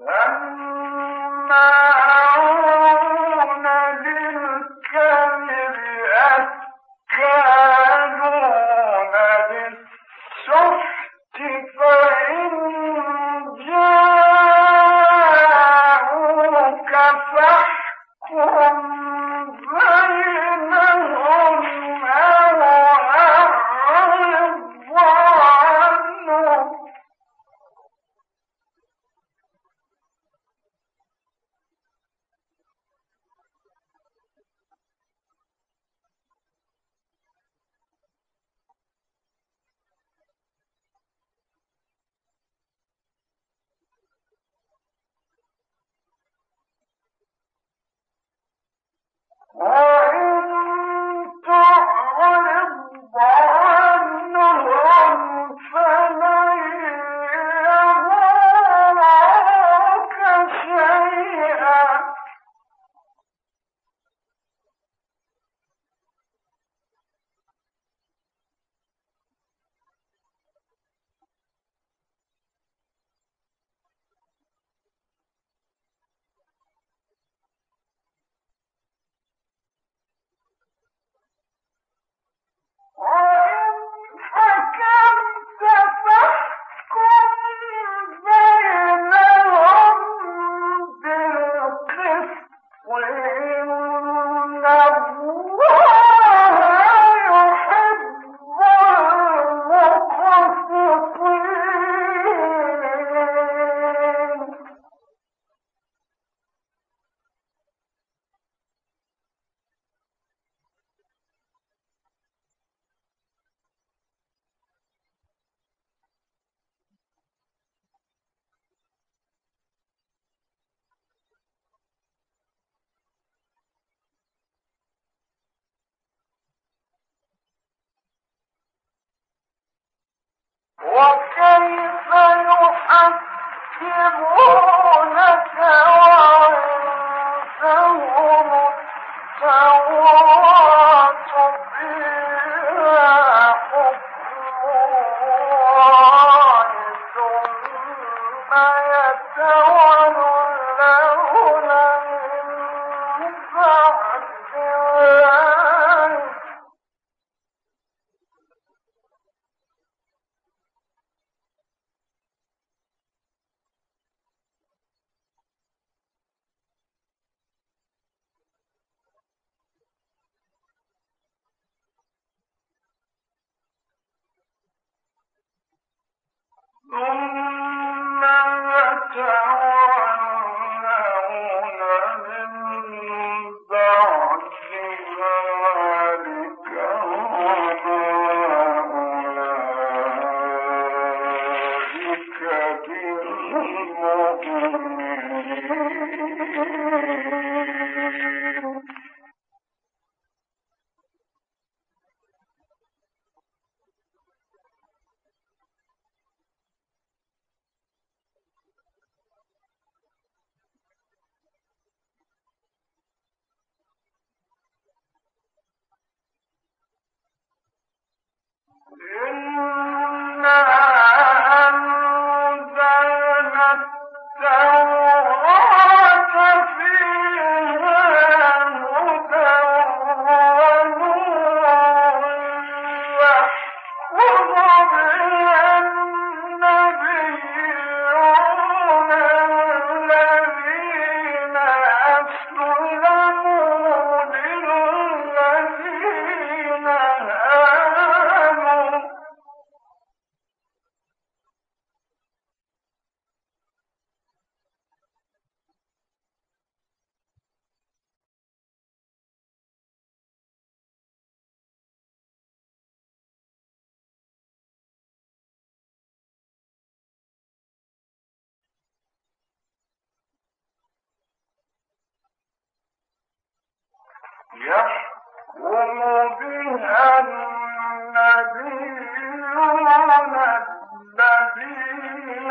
وكيف وعندهم التوراة يتولون إنا الذين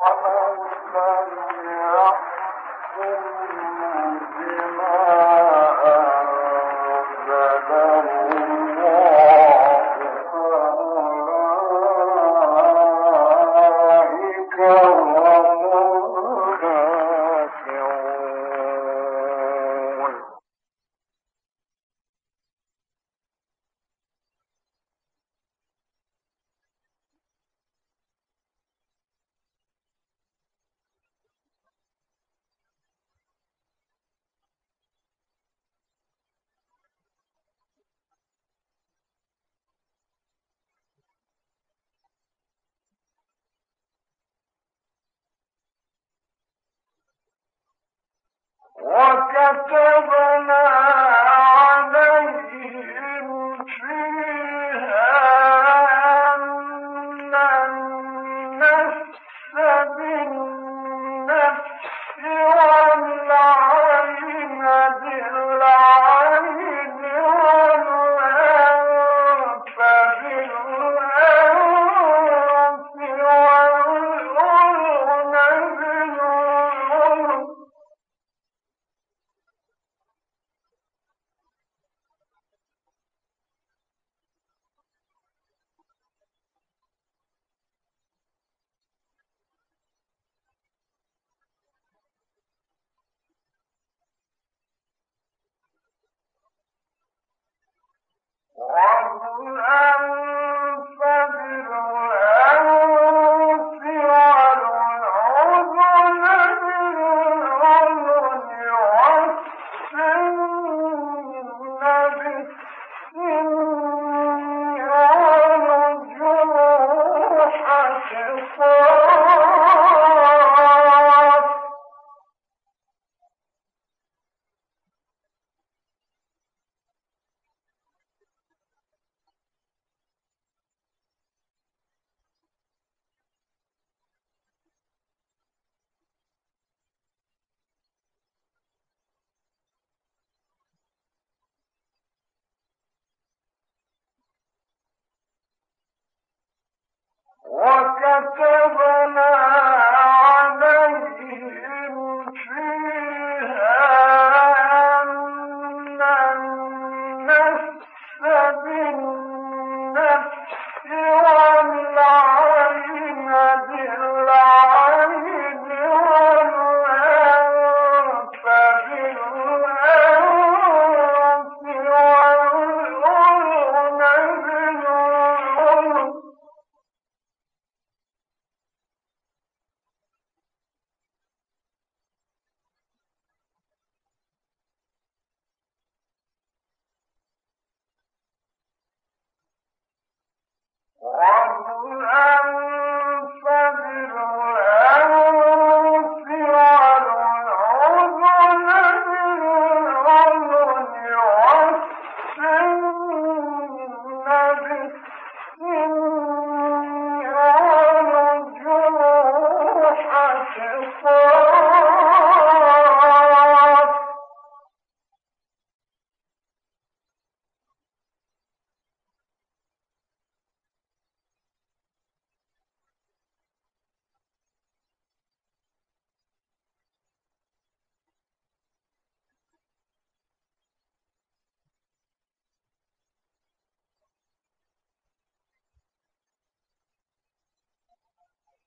وَمَا لم يحكم وكتبنا وكتبنا Allah.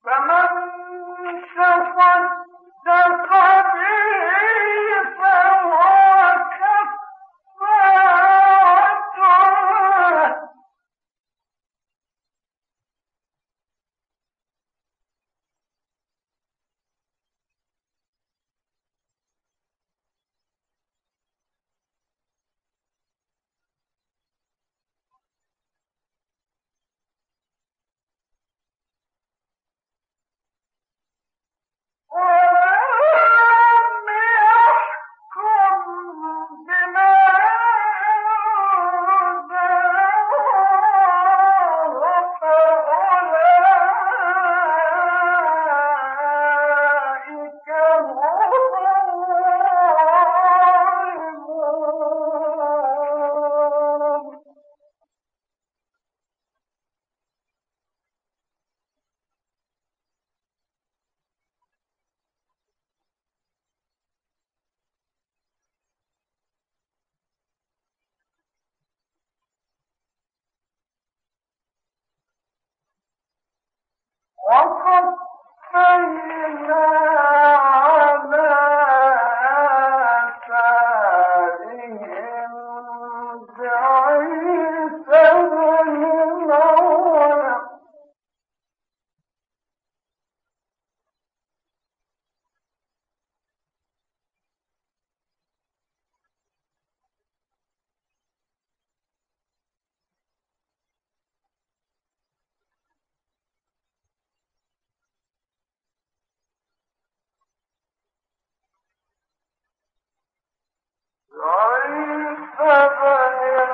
فمن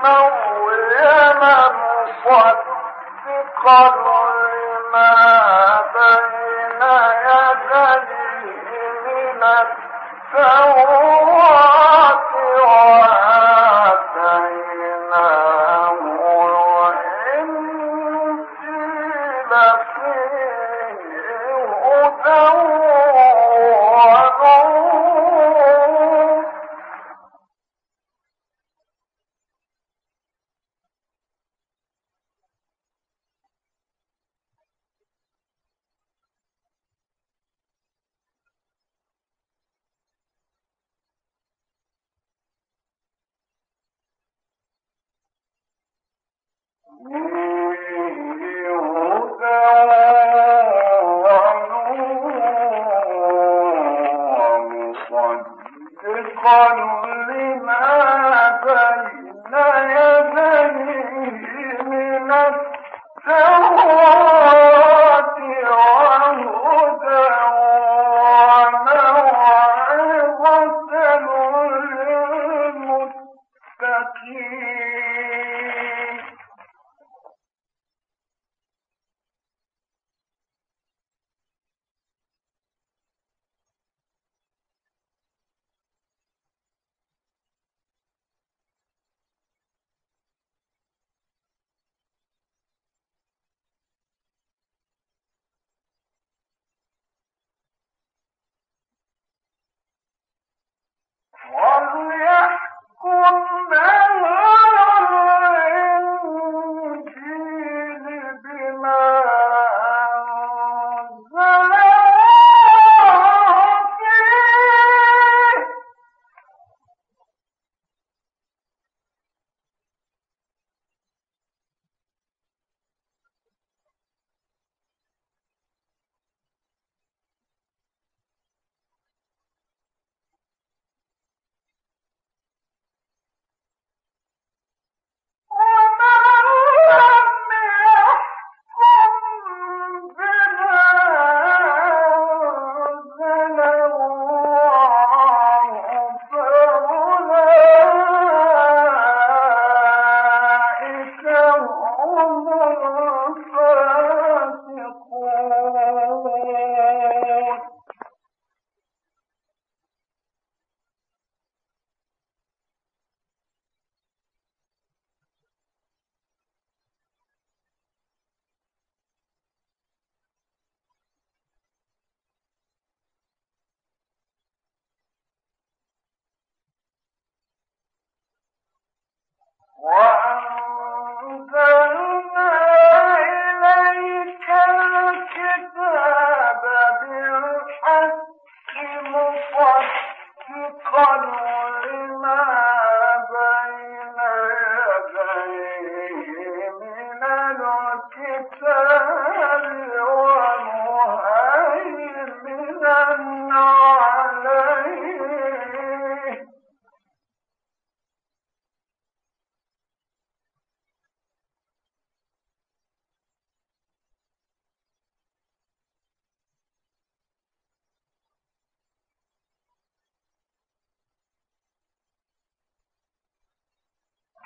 مريما مصدقا لما بين يديه من التوراة. قالوا يحكم وأنت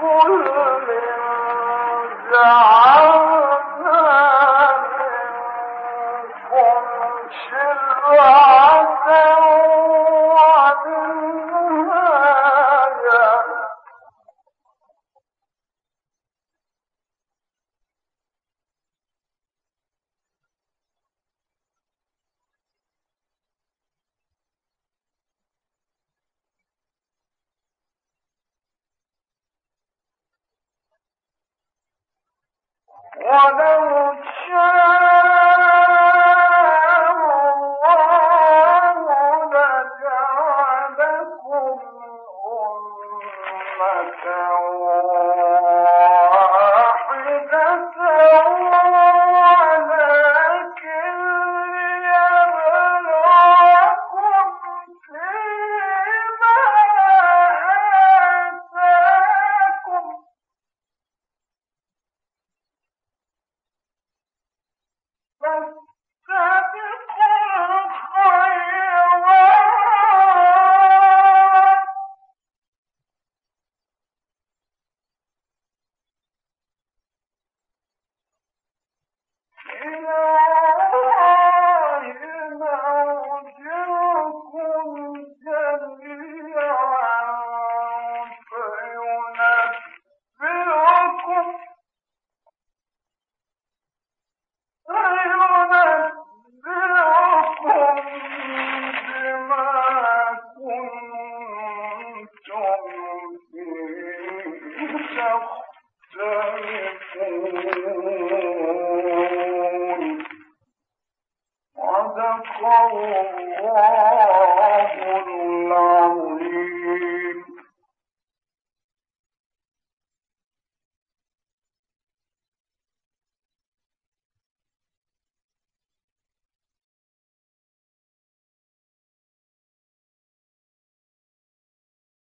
كل ولو شاء Oh.